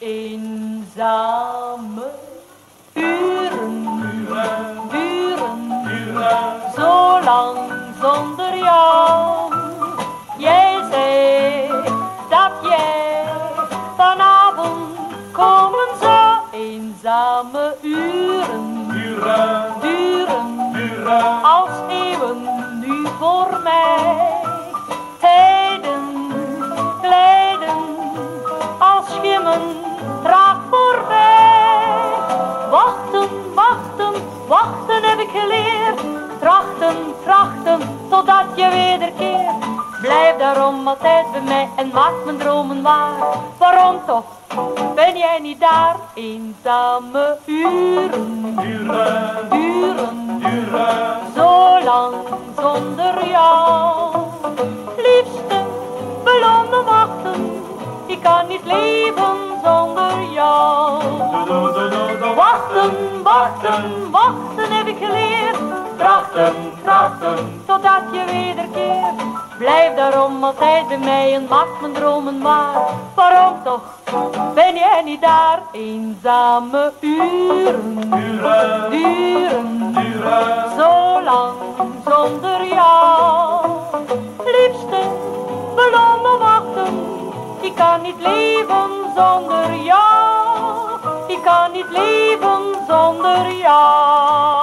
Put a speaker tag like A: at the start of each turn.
A: Eenzame uren, uren, uren, uren, zo lang zonder jou. Jij zei dat jij vanavond komen zou. Eenzame uren,
B: Uren,
A: duren
B: uren,
A: als eeuwen nu voor mij. Traag voorbij. Wachten, wachten, wachten heb ik geleerd. Trachten, trachten, totdat je wederkeert. Blijf daarom altijd bij mij en maak mijn dromen waar. Waarom toch ben jij niet daar? Eenzame uren,
B: uren,
A: uren,
B: uren,
A: zo lang zonder jou. Wachten, wachten, heb ik geleerd. Trachten, trachten, totdat je wederkeert. Blijf daarom altijd bij mij en maak mijn dromen waar. Waarom toch ben jij niet daar? Eenzame uren,
B: uren,
A: duren
B: uren,
A: zo lang zonder jou. Liefste, beloonde wachten, ik kan niet leven zonder jou. Kan niet leven zonder jou.